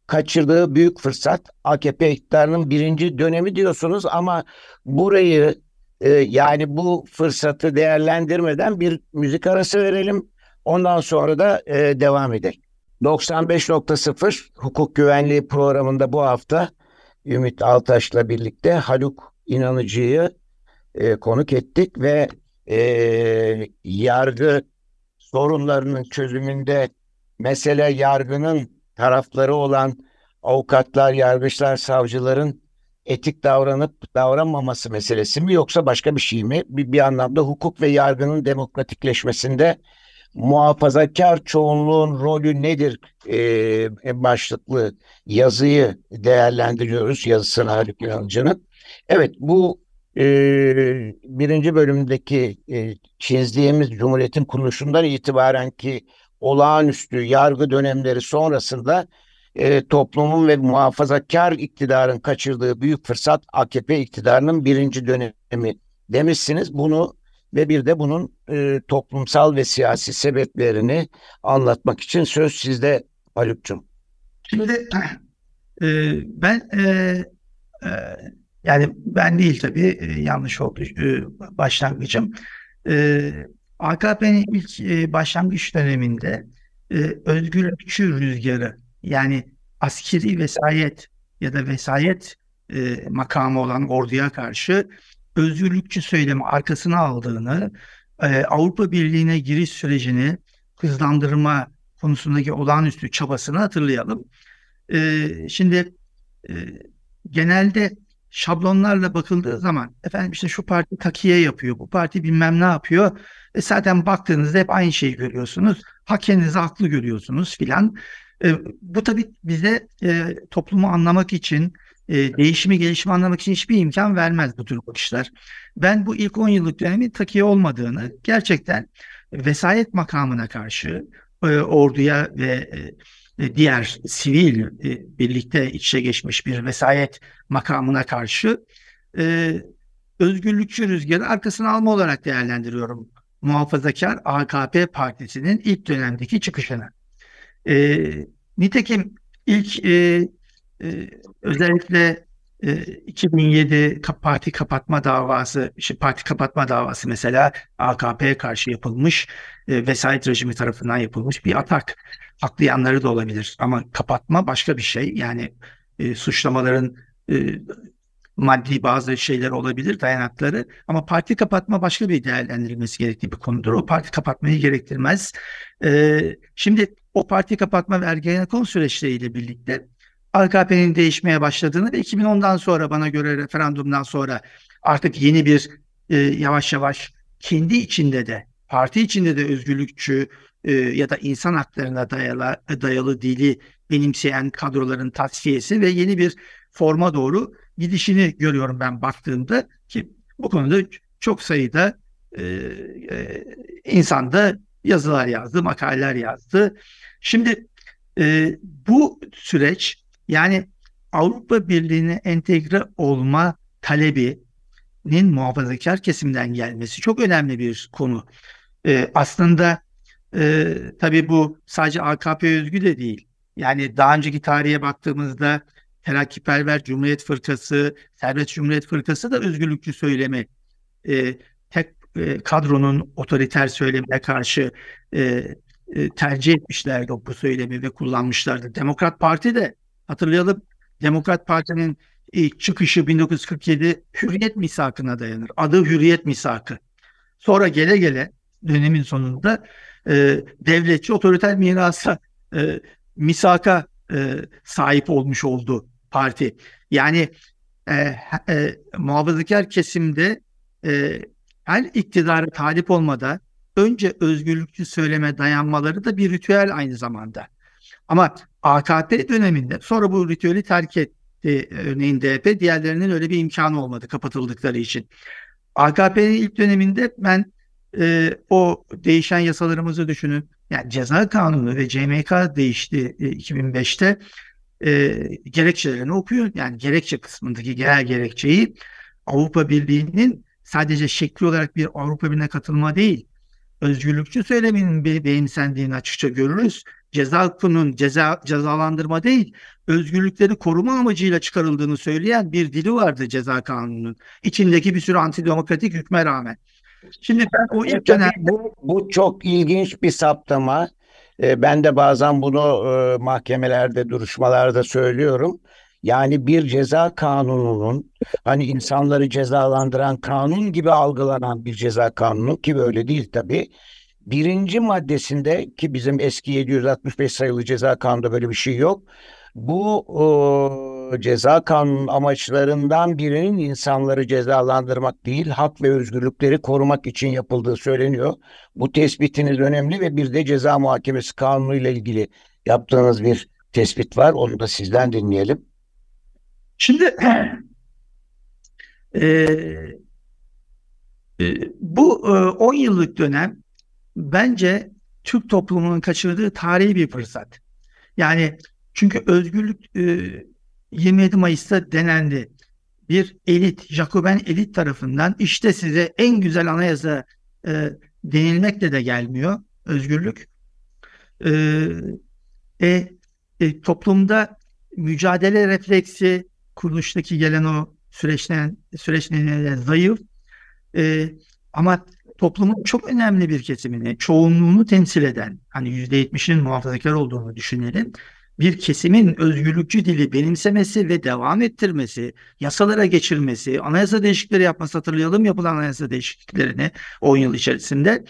kaçırdığı büyük fırsat AKP iktidarının birinci dönemi diyorsunuz ama burayı e, yani bu fırsatı değerlendirmeden bir müzik arası verelim. Ondan sonra da e, devam edelim. 95.0 hukuk güvenliği programında bu hafta Ümit Altaş'la birlikte Haluk İnanıcı'yı e, konuk ettik ve e, yargı sorunlarının çözümünde mesele yargının tarafları olan avukatlar, yargıçlar, savcıların etik davranıp davranmaması meselesi mi yoksa başka bir şey mi? Bir, bir anlamda hukuk ve yargının demokratikleşmesinde muhafazakar çoğunluğun rolü nedir e, başlıklı yazıyı değerlendiriyoruz yazısını Haluk İnanıcı'nın. Evet bu e, birinci bölümdeki e, çizdiğimiz Cumhuriyet'in kuruluşundan itibaren ki olağanüstü yargı dönemleri sonrasında e, toplumun ve muhafazakar iktidarın kaçırdığı büyük fırsat AKP iktidarının birinci dönemi demişsiniz. Bunu ve bir de bunun e, toplumsal ve siyasi sebeplerini anlatmak için söz sizde Haluk'cum. Şimdi e, ben e, e, yani ben değil tabii e, yanlış oldu e, başlangıcım. E, AKP'nin ilk e, başlangıç döneminde e, özgürlükçü rüzgarı yani askeri vesayet ya da vesayet e, makamı olan orduya karşı özgürlükçü söylemi arkasına aldığını, e, Avrupa Birliği'ne giriş sürecini hızlandırma konusundaki olağanüstü çabasını hatırlayalım. E, şimdi e, genelde şablonlarla bakıldığı zaman efendim işte şu parti takiye yapıyor, bu parti bilmem ne yapıyor. E zaten baktığınızda hep aynı şeyi görüyorsunuz. Ha kendinizi haklı görüyorsunuz filan. E, bu tabii bize e, toplumu anlamak için, e, değişimi, gelişimi anlamak için hiçbir imkan vermez bu tür bakışlar. Ben bu ilk 10 yıllık dönemin takiye olmadığını, gerçekten vesayet makamına karşı e, orduya ve e, diğer sivil e, birlikte içe geçmiş bir vesayet makamına karşı e, özgürlükçü rüzgarı arkasına alma olarak değerlendiriyorum. Muhafazakar AKP partisinin ilk dönemdeki çıkışını. E, nitekim ilk e, e, özellikle e, 2007 parti kapatma davası, işte parti kapatma davası mesela AKP'ye karşı yapılmış e, vesayet rejimi tarafından yapılmış bir atak. Haklayanları da olabilir ama kapatma başka bir şey. Yani e, suçlamaların e, maddi bazı şeyler olabilir, dayanakları ama parti kapatma başka bir değerlendirilmesi gerektiği bir konudur. O parti kapatmayı gerektirmez. E, şimdi o parti kapatma ve Ergenekon süreçleriyle birlikte AKP'nin değişmeye başladığını ve 2010'dan sonra bana göre referandumdan sonra artık yeni bir e, yavaş yavaş kendi içinde de parti içinde de özgürlükçü e, ya da insan haklarına dayalı, dayalı dili benimseyen kadroların tasfiyesi ve yeni bir forma doğru gidişini görüyorum ben baktığımda ki bu konuda çok sayıda e, e, insan da yazılar yazdı, makaleler yazdı. Şimdi e, bu süreç yani Avrupa Birliği'ne entegre olma talebinin muhafazakar kesimden gelmesi çok önemli bir konu. E, aslında e, tabii bu sadece AKP özgü de değil. Yani daha önceki tarihe baktığımızda Terakkiperver Cumhuriyet Fırkası, Serbest Cumhuriyet Fırkası da özgürlükçü söylemi e, tek e, kadronun otoriter söylemine karşı e, e, tercih etmişlerdi bu söylemi ve kullanmışlardı. Demokrat Parti de hatırlayalım Demokrat Parti'nin ilk çıkışı 1947 Hürriyet Misakı'na dayanır. Adı Hürriyet Misakı. Sonra gele gele dönemin sonunda e, devletçi otoriter mirasa e, misaka e, sahip olmuş oldu parti. Yani e, e, muhafazakar kesimde e, her iktidara talip olmada önce özgürlükçü söyleme dayanmaları da bir ritüel aynı zamanda. Ama AKP döneminde sonra bu ritüeli terk etti örneğin DP diğerlerinin öyle bir imkanı olmadı kapatıldıkları için. AKP'nin ilk döneminde ben e, o değişen yasalarımızı düşünün. Yani ceza kanunu ve CMK değişti e, 2005'te. e, gerekçelerini okuyor. Yani gerekçe kısmındaki genel gerekçeyi Avrupa Birliği'nin sadece şekli olarak bir Avrupa Birliği'ne katılma değil, özgürlükçü söyleminin be benimsendiğini açıkça görürüz. Ceza hukukunun ceza, cezalandırma değil, özgürlükleri koruma amacıyla çıkarıldığını söyleyen bir dili vardı ceza kanununun. İçindeki bir sürü antidemokratik hükme rağmen. Şimdi ben o ilk dönem... Bu, bu çok ilginç bir saptama. Ee, ben de bazen bunu e, mahkemelerde, duruşmalarda söylüyorum. Yani bir ceza kanununun hani insanları cezalandıran kanun gibi algılanan bir ceza kanunu ki böyle değil tabii. Birinci maddesinde ki bizim eski 765 sayılı ceza kanunda böyle bir şey yok. Bu o, ceza kanunun amaçlarından birinin insanları cezalandırmak değil, hak ve özgürlükleri korumak için yapıldığı söyleniyor. Bu tespitiniz önemli ve bir de ceza muhakemesi kanunu ile ilgili yaptığınız bir tespit var. Onu da sizden dinleyelim. Şimdi e, e, bu e, 10 yıllık dönem bence Türk toplumunun kaçırdığı tarihi bir fırsat. Yani çünkü özgürlük e, 27 Mayıs'ta denendi. Bir elit, Jacoben elit tarafından işte size en güzel anayasa e, denilmekle de gelmiyor özgürlük. E, e, e, toplumda mücadele refleksi, kuruluştaki gelen o süreçten süreç nedeniyle zayıf. E, ama toplumun çok önemli bir kesimini, çoğunluğunu temsil eden, hani %70'inin muhafazakar olduğunu düşünelim. Bir kesimin özgürlükçü dili benimsemesi ve devam ettirmesi, yasalara geçirmesi, anayasa değişiklikleri yapması hatırlayalım yapılan anayasa değişikliklerini 10 yıl içerisinde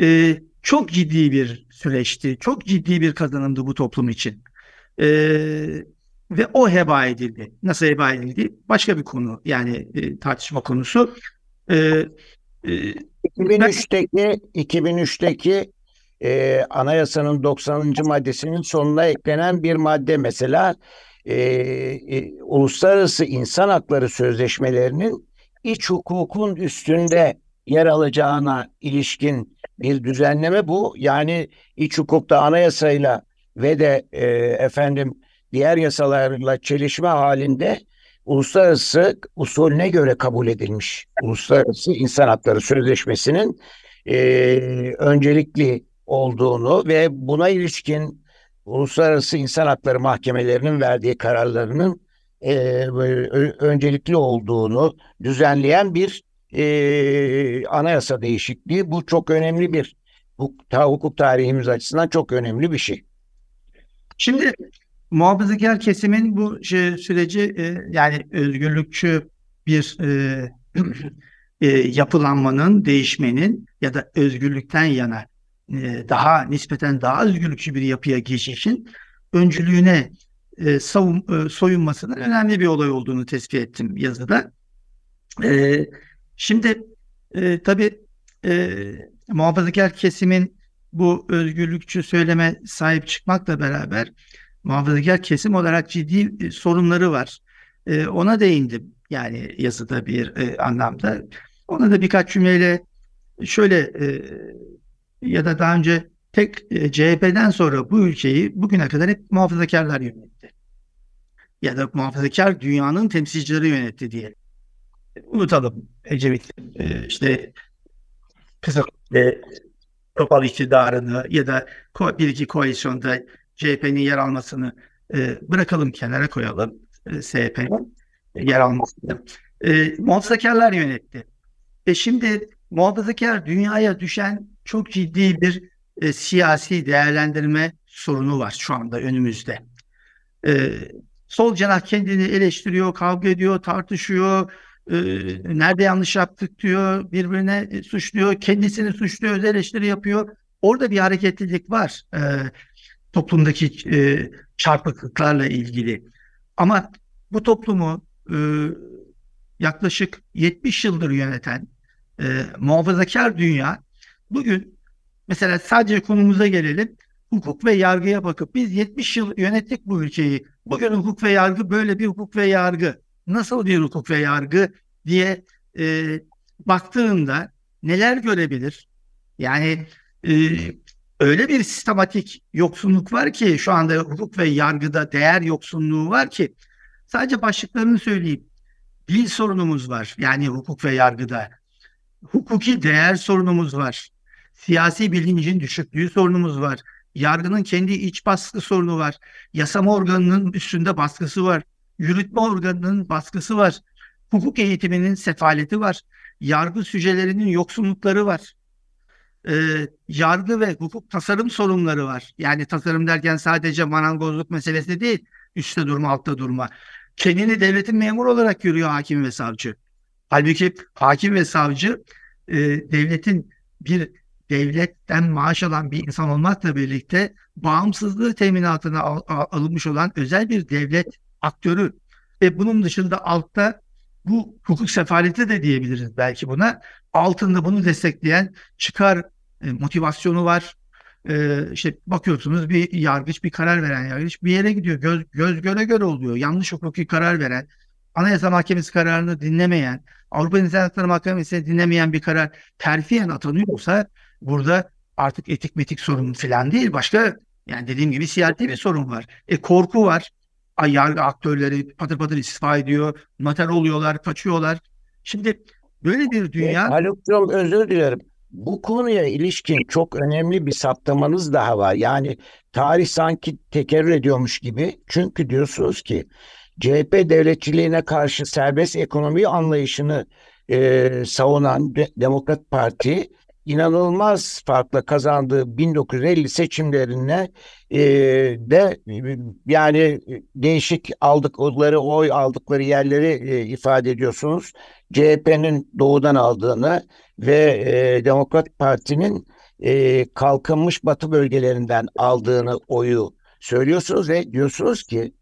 e, çok ciddi bir süreçti. Çok ciddi bir kazanımdı bu toplum için. E, ve o heba edildi. Nasıl heba edildi? Başka bir konu yani e, tartışma konusu. E, e, 2003'teki 2003'teki e, anayasanın 90. maddesinin sonuna eklenen bir madde mesela e, e, uluslararası insan hakları sözleşmelerinin iç hukukun üstünde yer alacağına ilişkin bir düzenleme bu. Yani iç hukukta anayasayla ve de e, efendim diğer yasalarla çelişme halinde uluslararası usulüne göre kabul edilmiş Uluslararası İnsan Hakları Sözleşmesi'nin e, öncelikli olduğunu ve buna ilişkin Uluslararası İnsan Hakları Mahkemelerinin verdiği kararlarının e, öncelikli olduğunu düzenleyen bir e, anayasa değişikliği. Bu çok önemli bir bu hukuk tarihimiz açısından çok önemli bir şey. Şimdi muhafazakar kesimin bu şey, süreci e, yani özgürlükçü bir e, e, yapılanmanın, değişmenin ya da özgürlükten yana e, daha nispeten daha özgürlükçü bir yapıya geçişin öncülüğüne e, savun, e, soyunmasının önemli bir olay olduğunu tespit ettim yazıda. E, şimdi e, tabii e, muhafazakar kesimin bu özgürlükçü söyleme sahip çıkmakla beraber muhafazakar kesim olarak ciddi e, sorunları var. E, ona değindim yani yazıda bir e, anlamda. Ona da birkaç cümleyle şöyle ya da daha önce tek CHP'den sonra bu ülkeyi bugüne kadar hep muhafazakarlar yönetti. Ya da muhafazakar dünyanın temsilcileri yönetti diye. Unutalım Ecevit işte kısa e, topal iktidarını ya da bir iki koalisyonda CHP'nin yer almasını e, bırakalım kenara koyalım. E, SHP'nin yer almasını. E, muhafazakarlar yönetti. E şimdi muhafazakar dünyaya düşen çok ciddi bir e, siyasi değerlendirme sorunu var şu anda önümüzde. E, sol cenah kendini eleştiriyor, kavga ediyor, tartışıyor, e, nerede yanlış yaptık diyor, birbirine e, suçluyor, kendisini suçluyor, öz eleştiri yapıyor. Orada bir hareketlilik var. E, toplumdaki e, çarpıklıklarla ilgili. Ama bu toplumu e, yaklaşık 70 yıldır yöneten e, muhafazakar dünya bugün mesela sadece konumuza gelelim hukuk ve yargıya bakıp biz 70 yıl yönettik bu ülkeyi. Bugün hukuk ve yargı böyle bir hukuk ve yargı. Nasıl bir hukuk ve yargı diye e, baktığında neler görebilir? Yani e, öyle bir sistematik yoksunluk var ki şu anda hukuk ve yargıda değer yoksunluğu var ki sadece başlıklarını söyleyeyim. Dil sorunumuz var yani hukuk ve yargıda. Hukuki değer sorunumuz var. Siyasi bilincin düşüklüğü sorunumuz var. Yargının kendi iç baskı sorunu var. Yasama organının üstünde baskısı var. Yürütme organının baskısı var. Hukuk eğitiminin sefaleti var. Yargı sücelerinin yoksunlukları var e, yargı ve hukuk tasarım sorunları var. Yani tasarım derken sadece marangozluk meselesi değil, üstte durma, altta durma. Kendini devletin memur olarak görüyor hakim ve savcı. Halbuki hakim ve savcı e, devletin bir devletten maaş alan bir insan olmakla birlikte bağımsızlığı teminatına al, al, alınmış olan özel bir devlet aktörü ve bunun dışında altta bu hukuk sefaleti de diyebiliriz belki buna. Altında bunu destekleyen çıkar e, motivasyonu var. E, işte bakıyorsunuz bir yargıç bir karar veren yargıç bir yere gidiyor. Göz, göz göre göre oluyor. Yanlış hukuki karar veren, Anayasa Mahkemesi kararını dinlemeyen, Avrupa İnsan Hakları Mahkemesi'ni dinlemeyen bir karar terfiyen atanıyorsa burada artık etik metik sorun falan değil. Başka yani dediğim gibi siyasi bir sorun var. E korku var. Yargı aktörleri patır patır istifa ediyor. Mater oluyorlar, kaçıyorlar. Şimdi böyle bir dünya... Haluk'cum özür dilerim bu konuya ilişkin çok önemli bir saptamanız daha var. Yani tarih sanki tekerrür ediyormuş gibi. Çünkü diyorsunuz ki CHP devletçiliğine karşı serbest ekonomi anlayışını e, savunan De- Demokrat Parti inanılmaz farkla kazandığı 1950 seçimlerine e, de yani değişik aldıkları oy aldıkları yerleri e, ifade ediyorsunuz. CHP'nin doğudan aldığını ve e, Demokrat Parti'nin e, kalkınmış batı bölgelerinden aldığını oyu söylüyorsunuz ve diyorsunuz ki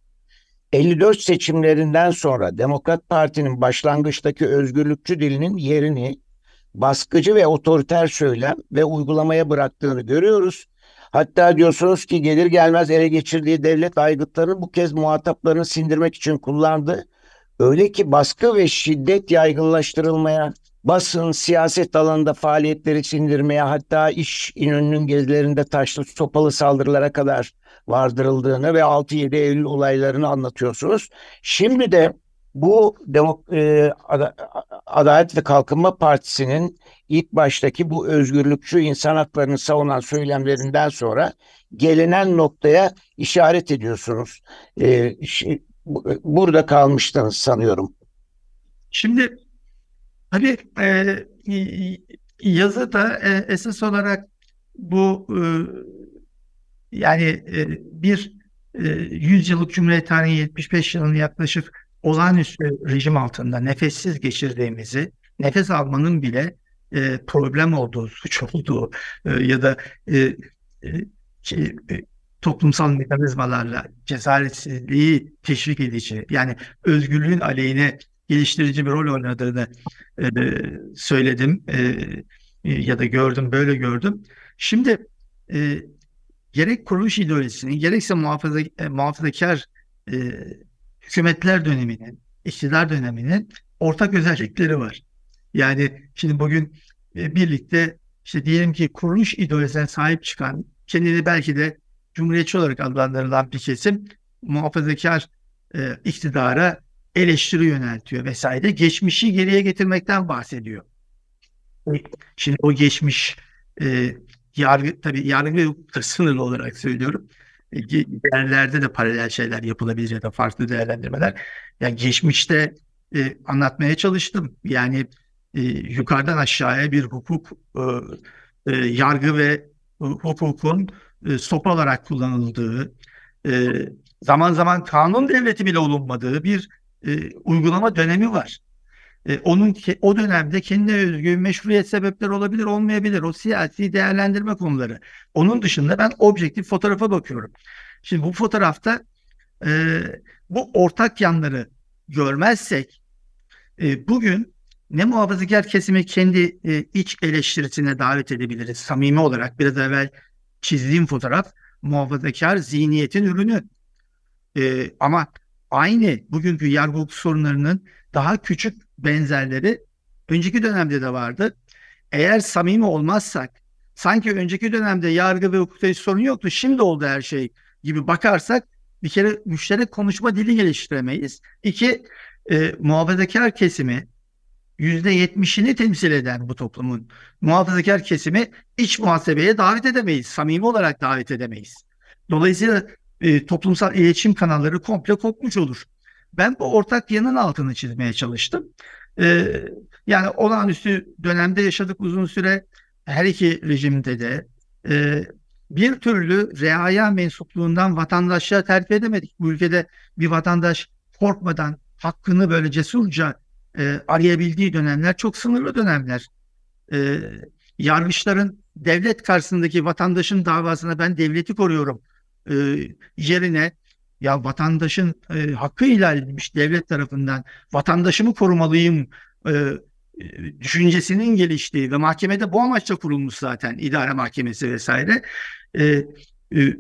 54 seçimlerinden sonra Demokrat Parti'nin başlangıçtaki özgürlükçü dilinin yerini baskıcı ve otoriter söylem ve uygulamaya bıraktığını görüyoruz. Hatta diyorsunuz ki gelir gelmez ele geçirdiği devlet aygıtlarını bu kez muhataplarını sindirmek için kullandı. Öyle ki baskı ve şiddet yaygınlaştırılmaya, basın, siyaset alanında faaliyetleri sindirmeye hatta iş İnönü'nün gezilerinde taşlı sopalı saldırılara kadar vardırıldığını ve 6-7 Eylül olaylarını anlatıyorsunuz. Şimdi de bu Demok e, Adalet ve Kalkınma Partisi'nin ilk baştaki bu özgürlükçü insan haklarını savunan söylemlerinden sonra gelinen noktaya işaret ediyorsunuz. E, şey, burada kalmıştınız sanıyorum. Şimdi Tabii e, yazıda e, esas olarak bu e, yani e, bir e, 100 yıllık Cumhuriyet tarihi 75 yılını yaklaşık olağanüstü rejim altında nefessiz geçirdiğimizi, nefes almanın bile e, problem olduğu, suç olduğu e, ya da e, şey, toplumsal mekanizmalarla cesaretsizliği teşvik edici, yani özgürlüğün aleyhine geliştirici bir rol oynadığını e, söyledim e, e, ya da gördüm, böyle gördüm. Şimdi e, gerek kuruluş ideolojisinin gerekse muhafaza, e, muhafazakar e, hükümetler döneminin, iktidar döneminin ortak özellikleri var. Yani şimdi bugün e, birlikte işte diyelim ki kuruluş ideolojisine sahip çıkan, kendini belki de cumhuriyetçi olarak adlandırılan bir kesim muhafazakar e, iktidara eleştiri yöneltiyor vesaire. Geçmişi geriye getirmekten bahsediyor. E, şimdi o geçmiş e, yargı tabii yargı sınırlı olarak söylüyorum. Yerlerde de paralel şeyler yapılabilir ya da farklı değerlendirmeler. Yani geçmişte e, anlatmaya çalıştım. Yani e, yukarıdan aşağıya bir hukuk e, e, yargı ve hukukun e, sopa olarak kullanıldığı, e, zaman zaman kanun devleti bile olunmadığı bir e, uygulama dönemi var. E, onun o dönemde kendine özgü meşruiyet sebepleri olabilir, olmayabilir. O siyasi değerlendirme konuları. Onun dışında ben objektif fotoğrafa bakıyorum. Şimdi bu fotoğrafta e, bu ortak yanları görmezsek e, bugün ne muhafazakar kesimi kendi e, iç eleştirisine davet edebiliriz samimi olarak. Biraz evvel çizdiğim fotoğraf muhafazakar zihniyetin ürünü. E, ama aynı bugünkü yargı sorunlarının daha küçük benzerleri önceki dönemde de vardı. Eğer samimi olmazsak, sanki önceki dönemde yargı ve hukukta hiç sorun yoktu. Şimdi oldu her şey gibi bakarsak bir kere müşterek konuşma dili geliştiremeyiz. İki, e, muhafazakar kesimi yüzde yetmişini temsil eden bu toplumun muhafazakar kesimi iç muhasebeye davet edemeyiz. Samimi olarak davet edemeyiz. Dolayısıyla e, toplumsal iletişim kanalları komple kopmuş olur. Ben bu ortak yanın altını çizmeye çalıştım. E, yani olağanüstü dönemde yaşadık uzun süre her iki rejimde de e, bir türlü reaya mensupluğundan vatandaşlığa terfi edemedik. Bu ülkede bir vatandaş korkmadan hakkını böyle cesurca e, arayabildiği dönemler çok sınırlı dönemler. E, yargıçların devlet karşısındaki vatandaşın davasına ben devleti koruyorum e, yerine ya vatandaşın e, hakkı ihlal edilmiş devlet tarafından vatandaşımı korumalıyım e, düşüncesinin geliştiği ve mahkemede bu amaçla kurulmuş zaten idare mahkemesi vesaire e, e,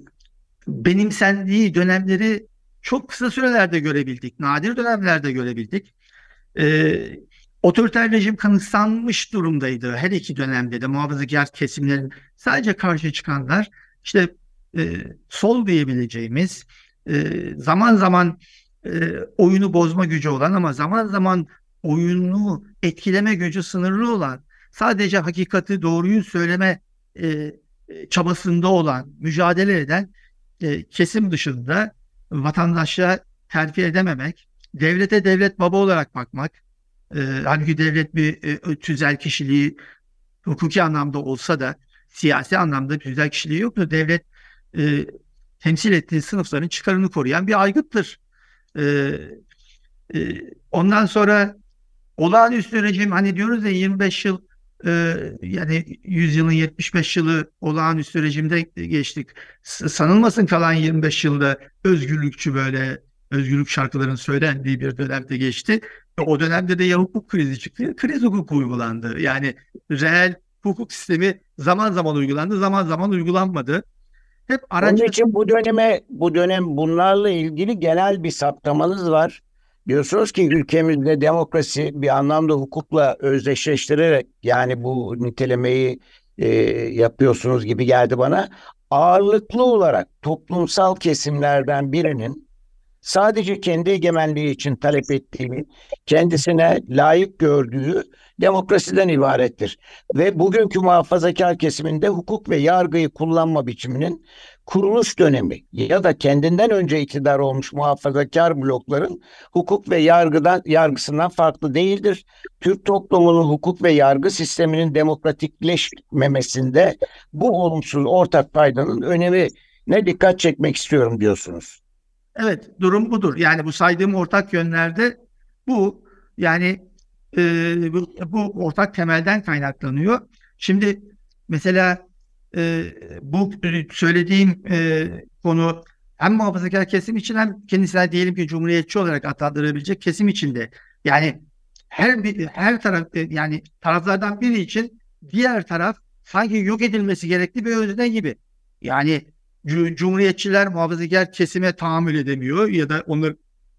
benimsendiği dönemleri çok kısa sürelerde görebildik. Nadir dönemlerde görebildik. E, otoriter rejim kanıksanmış durumdaydı. Her iki dönemde de muhafazakar kesimlerin sadece karşı çıkanlar işte e, sol diyebileceğimiz e, zaman zaman e, oyunu bozma gücü olan ama zaman zaman oyunu etkileme gücü sınırlı olan sadece hakikati doğruyu söyleme e, çabasında olan, mücadele eden e, kesim dışında vatandaşa terfi edememek, devlete devlet baba olarak bakmak, e, halbuki devlet bir e, tüzel kişiliği hukuki anlamda olsa da siyasi anlamda tüzel kişiliği yoktur. Devlet e, temsil ettiği sınıfların çıkarını koruyan bir aygıttır. E, e, ondan sonra olağanüstü rejim hani diyoruz ya 25 yıl e, yani 100 yılın 75 yılı olağanüstü rejimde geçtik. Sanılmasın kalan 25 yılda özgürlükçü böyle özgürlük şarkılarının söylendiği bir dönemde geçti. O dönemde de ya hukuk krizi çıktı, kriz hukuku uygulandı. Yani reel hukuk sistemi zaman zaman uygulandı, zaman zaman uygulanmadı. Hep aracı... Onun için bu döneme, bu dönem bunlarla ilgili genel bir saptamanız var. Diyorsunuz ki ülkemizde demokrasi bir anlamda hukukla özdeşleştirerek yani bu nitelemeyi e, yapıyorsunuz gibi geldi bana. Ağırlıklı olarak toplumsal kesimlerden birinin sadece kendi egemenliği için talep ettiğini, kendisine layık gördüğü demokrasiden ibarettir. Ve bugünkü muhafazakar kesiminde hukuk ve yargıyı kullanma biçiminin kuruluş dönemi ya da kendinden önce iktidar olmuş muhafazakar blokların hukuk ve yargıdan yargısından farklı değildir. Türk toplumunun hukuk ve yargı sisteminin demokratikleşmemesinde bu olumsuz ortak faydanın önemi ne dikkat çekmek istiyorum diyorsunuz. Evet durum budur. Yani bu saydığım ortak yönlerde bu yani e, bu, bu ortak temelden kaynaklanıyor. Şimdi mesela e, bu söylediğim e, konu hem muhafazakar kesim için hem kendisine diyelim ki cumhuriyetçi olarak adlandırabilecek kesim içinde. Yani her bir her taraf yani taraflardan biri için diğer taraf sanki yok edilmesi gerekli bir özne gibi. Yani cumhuriyetçiler muhafazakar kesime tahammül edemiyor ya da onlar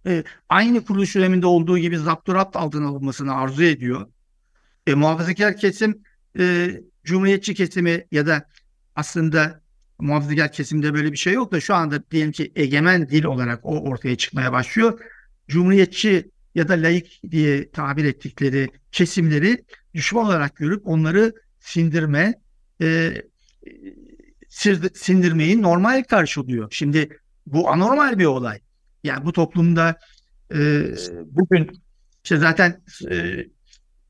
e, aynı kuruluş döneminde olduğu gibi zapturapt altına alınmasını arzu ediyor. E, muhafazakar kesim e, cumhuriyetçi kesimi ya da aslında muhafazakar kesimde böyle bir şey yok da şu anda diyelim ki egemen dil olarak o ortaya çıkmaya başlıyor. Cumhuriyetçi ya da laik diye tabir ettikleri kesimleri düşman olarak görüp onları sindirme, e, sindirmeyi normal karşılıyor. Şimdi bu anormal bir olay. Yani bu toplumda e, bugün işte zaten e,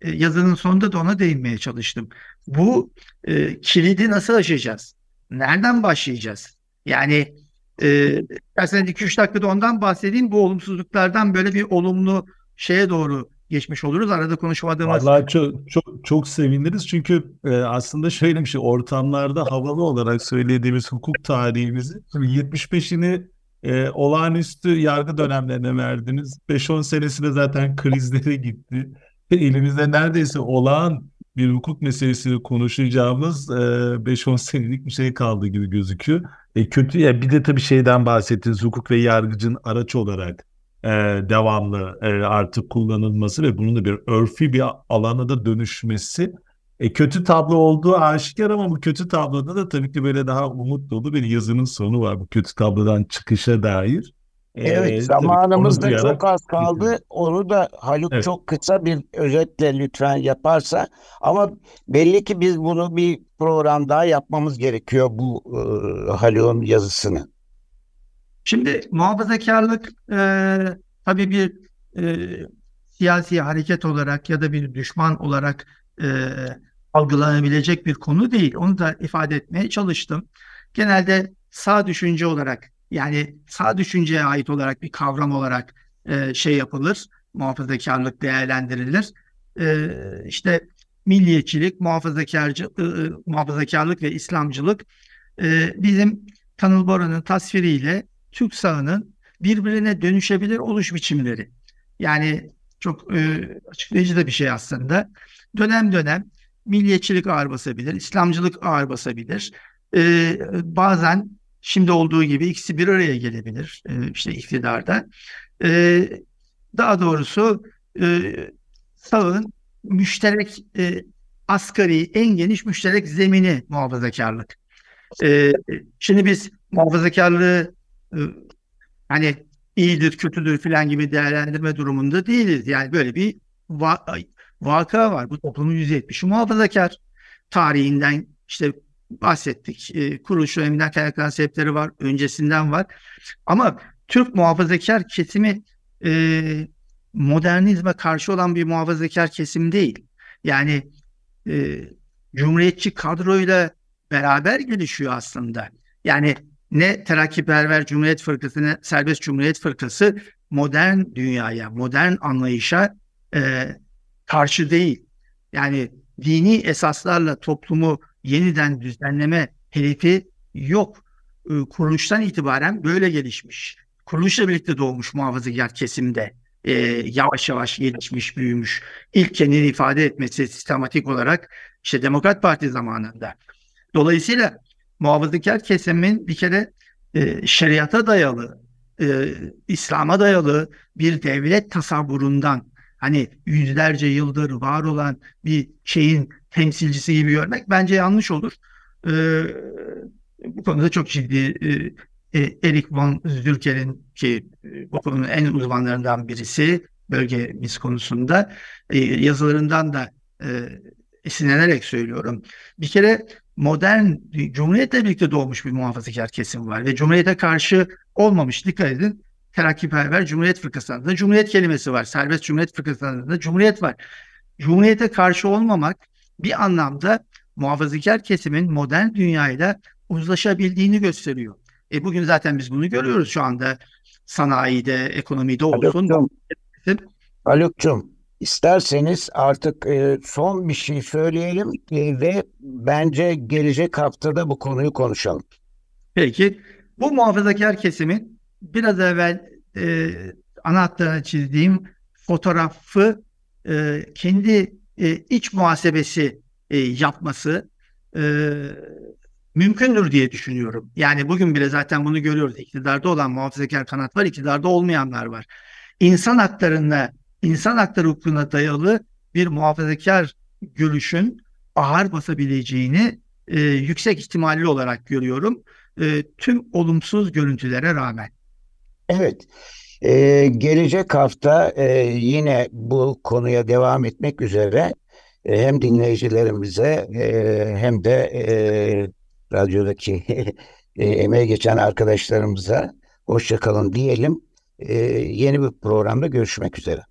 e, yazının sonunda da ona değinmeye çalıştım. Bu e, kilidi nasıl aşacağız? Nereden başlayacağız? Yani e, istersen 2-3 dakikada ondan bahsedeyim. Bu olumsuzluklardan böyle bir olumlu şeye doğru geçmiş oluruz. Arada konuşmadığımız... Vallahi çok, çok, çok seviniriz. Çünkü e, aslında şöyle bir şey ortamlarda havalı olarak söylediğimiz hukuk tarihimizi 75'ini e, olağanüstü yargı dönemlerine verdiniz. 5-10 senesinde zaten krizlere gitti. Elimizde neredeyse olağan bir hukuk meselesini konuşacağımız e, 5-10 senelik bir şey kaldı gibi gözüküyor. E, kötü ya bir de tabii şeyden bahsettiniz hukuk ve yargıcın araç olarak e, devamlı e, artık kullanılması ve bunun da bir örfi bir alana da dönüşmesi E, kötü tablo olduğu aşikar ama bu kötü tabloda da tabii ki böyle daha umut dolu bir yazının sonu var bu kötü tablodan çıkışa dair. Evet, ee, zamanımız da çok az kaldı. Onu da Haluk evet. çok kısa bir özetle lütfen yaparsa. Ama belli ki biz bunu bir program daha yapmamız gerekiyor bu e, Haluk'un yazısını. Şimdi muhafazakarlık e, tabii bir e, siyasi hareket olarak ya da bir düşman olarak e, algılanabilecek bir konu değil. Onu da ifade etmeye çalıştım. Genelde sağ düşünce olarak yani sağ düşünceye ait olarak bir kavram olarak e, şey yapılır. Muhafazakarlık değerlendirilir. E, işte milliyetçilik, muhafazakarcı, e, muhafazakarlık ve İslamcılık e, bizim Tanıl Bora'nın tasviriyle Türk sağının birbirine dönüşebilir oluş biçimleri. Yani çok e, açıklayıcı da bir şey aslında. Dönem dönem milliyetçilik ağır basabilir, İslamcılık ağır basabilir. E, bazen şimdi olduğu gibi ikisi bir araya gelebilir e, işte iktidarda. E, daha doğrusu e, sağın müşterek e, asgari en geniş müşterek zemini muhafazakarlık. E, şimdi biz muhafazakarlığı hani iyidir kötüdür filan gibi değerlendirme durumunda değiliz. Yani böyle bir va- vaka var. Bu toplumun %70'i muhafazakar. Tarihinden işte bahsettik. E, kuruluş döneminden kaynaklanan sebepleri var. Öncesinden var. Ama Türk muhafazakar kesimi e, modernizme karşı olan bir muhafazakar kesim değil. Yani e, cumhuriyetçi kadroyla beraber gelişiyor aslında. Yani ne terakkiperver Cumhuriyet Fırkası ne Serbest Cumhuriyet Fırkası modern dünyaya, modern anlayışa e, karşı değil. Yani dini esaslarla toplumu yeniden düzenleme hedefi yok. E, kuruluştan itibaren böyle gelişmiş. Kuruluşla birlikte doğmuş muhafazakar kesimde e, yavaş yavaş gelişmiş, büyümüş. İlk kendini ifade etmesi sistematik olarak işte Demokrat Parti zamanında. Dolayısıyla muhafazakar kesimin bir kere e, şeriata dayalı, e, İslam'a dayalı bir devlet tasavvurundan hani yüzlerce yıldır var olan bir şeyin temsilcisi gibi görmek bence yanlış olur. E, bu konuda çok ciddi e, e, Erik von Zürker'in ki e, bu konunun en uzmanlarından birisi bölgemiz konusunda e, yazılarından da e, esinlenerek söylüyorum. Bir kere modern Cumhuriyet'le birlikte doğmuş bir muhafazakar kesim var ve Cumhuriyet'e karşı olmamış dikkat edin. Terakkiperver Cumhuriyet Fırkası'nda da Cumhuriyet kelimesi var. Serbest Cumhuriyet Fırkası'nda da Cumhuriyet var. Cumhuriyete karşı olmamak bir anlamda muhafazakar kesimin modern dünyayla uzlaşabildiğini gösteriyor. E bugün zaten biz bunu görüyoruz şu anda sanayide, ekonomide olsun. Haluk'cum, Haluk'cum İsterseniz artık e, son bir şey söyleyelim e, ve bence gelecek haftada bu konuyu konuşalım. Peki. Bu muhafazakar kesimin biraz evvel e, ana çizdiğim fotoğrafı e, kendi e, iç muhasebesi e, yapması e, mümkündür diye düşünüyorum. Yani bugün bile zaten bunu görüyoruz. İktidarda olan muhafazakar kanat var, iktidarda olmayanlar var. İnsan haklarına insan hakları hukukuna dayalı bir muhafazakar görüşün ağır basabileceğini e, yüksek ihtimalli olarak görüyorum. E, tüm olumsuz görüntülere rağmen. Evet. Ee, gelecek hafta e, yine bu konuya devam etmek üzere e, hem dinleyicilerimize e, hem de e, radyodaki e, emeğe geçen arkadaşlarımıza hoşçakalın diyelim. E, yeni bir programda görüşmek üzere.